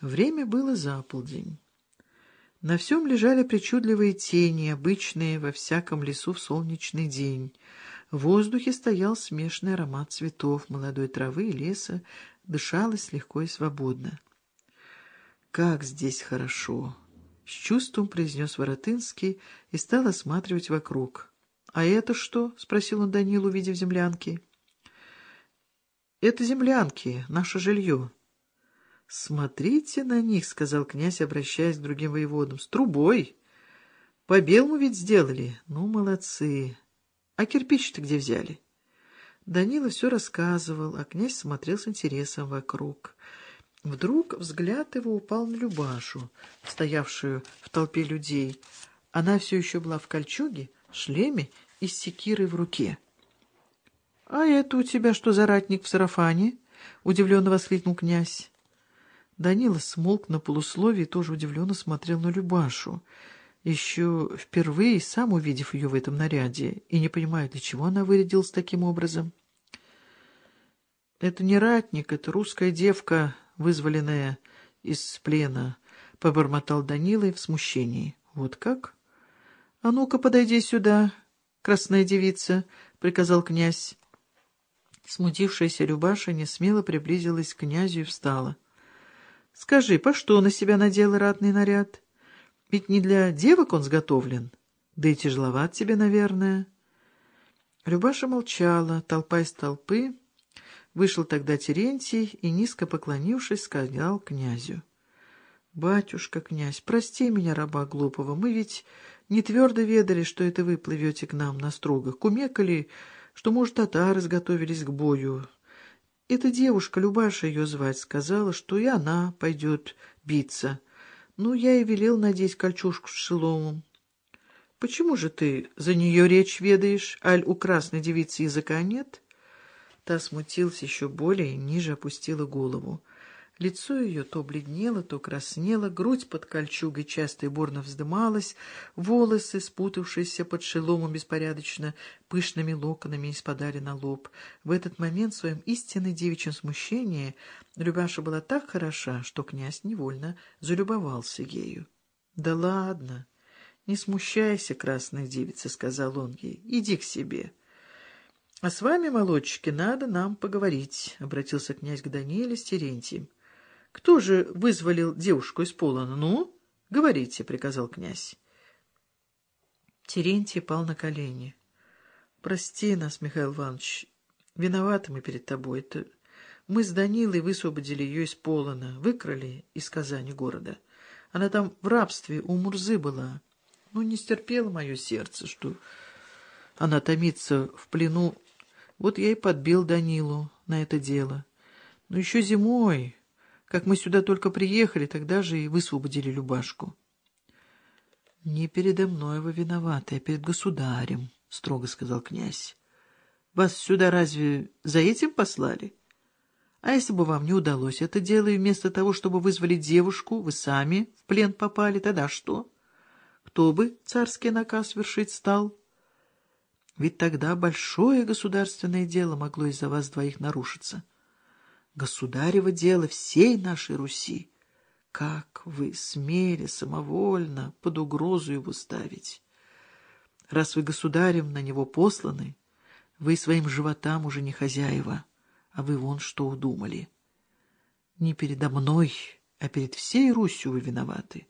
Время было за полдень. На всем лежали причудливые тени, обычные во всяком лесу в солнечный день. В воздухе стоял смешанный аромат цветов, молодой травы и леса, дышалось легко и свободно. «Как здесь хорошо!» — с чувством произнес Воротынский и стал осматривать вокруг. «А это что?» — спросил он Данилу, увидев землянки. «Это землянки, наше жилье». «Смотрите на них», — сказал князь, обращаясь к другим воеводам, — «с трубой. По белому ведь сделали. Ну, молодцы. А кирпич-то где взяли?» Данила все рассказывал, а князь смотрел с интересом вокруг. Вдруг взгляд его упал на Любашу, стоявшую в толпе людей. Она все еще была в кольчуге, шлеме и с секирой в руке. — А это у тебя что за ратник в сарафане? — удивленно воскликнул князь. Данила смолк на полусловие и тоже удивленно смотрел на Любашу, еще впервые сам увидев ее в этом наряде, и не понимая, для чего она вырядилась таким образом. — Это не ратник, это русская девка, вызволенная из плена, — побормотал Данила в смущении. — Вот как? — А ну-ка, подойди сюда, красная девица, — приказал князь. Смутившаяся Любаша несмело приблизилась к князю и встала. — Скажи, по что на себя надела ратный наряд? Ведь не для девок он сготовлен, да и тяжеловат тебе, наверное. Любаша молчала, толпа из толпы Вышел тогда Терентий и, низко поклонившись, сказал князю. — Батюшка, князь, прости меня, раба глупого, мы ведь не твердо ведали, что это вы плывете к нам на строгах, кумекали, что, может, татары сготовились к бою. Эта девушка, Любаша ее звать, сказала, что и она пойдет биться. Ну, я и велел надеть кольчушку с шеломом. Почему же ты за нее речь ведаешь, аль у красной девицы языка нет? — Та смутилась еще более и ниже опустила голову. Лицо ее то бледнело, то краснело, грудь под кольчугой часто и бурно вздымалась, волосы, спутавшиеся под шеломом беспорядочно, пышными локонами испадали на лоб. В этот момент в своем истинно девичьем смущении Любаша была так хороша, что князь невольно залюбовался ею. — Да ладно, не смущайся, красная девица, — сказал он ей, — иди к себе. —— А с вами, молодчики, надо нам поговорить, — обратился князь к Данииле с Терентием. — Кто же вызволил девушку из полона? Ну, говорите, — приказал князь. Терентий пал на колени. — Прости нас, Михаил Иванович, виноваты мы перед тобой. Это мы с Данилой высвободили ее из полона, выкрали из Казани города. Она там в рабстве у Мурзы была. Ну, не стерпело мое сердце, что она томится в плену вот я и подбил Данилу на это дело. Но еще зимой, как мы сюда только приехали, тогда же и высвободили Любашку. — Не передо мной вы виноваты, а перед государем, — строго сказал князь. — Вас сюда разве за этим послали? А если бы вам не удалось это дело, и вместо того, чтобы вызволить девушку, вы сами в плен попали, тогда что? Кто бы царский наказ вершить стал? — ведь тогда большое государственное дело могло из-за вас двоих нарушиться. Государево дело всей нашей Руси. Как вы смели самовольно под угрозу его ставить? Раз вы государем на него посланы, вы своим животам уже не хозяева, а вы вон что удумали. Не передо мной, а перед всей Русью вы виноваты.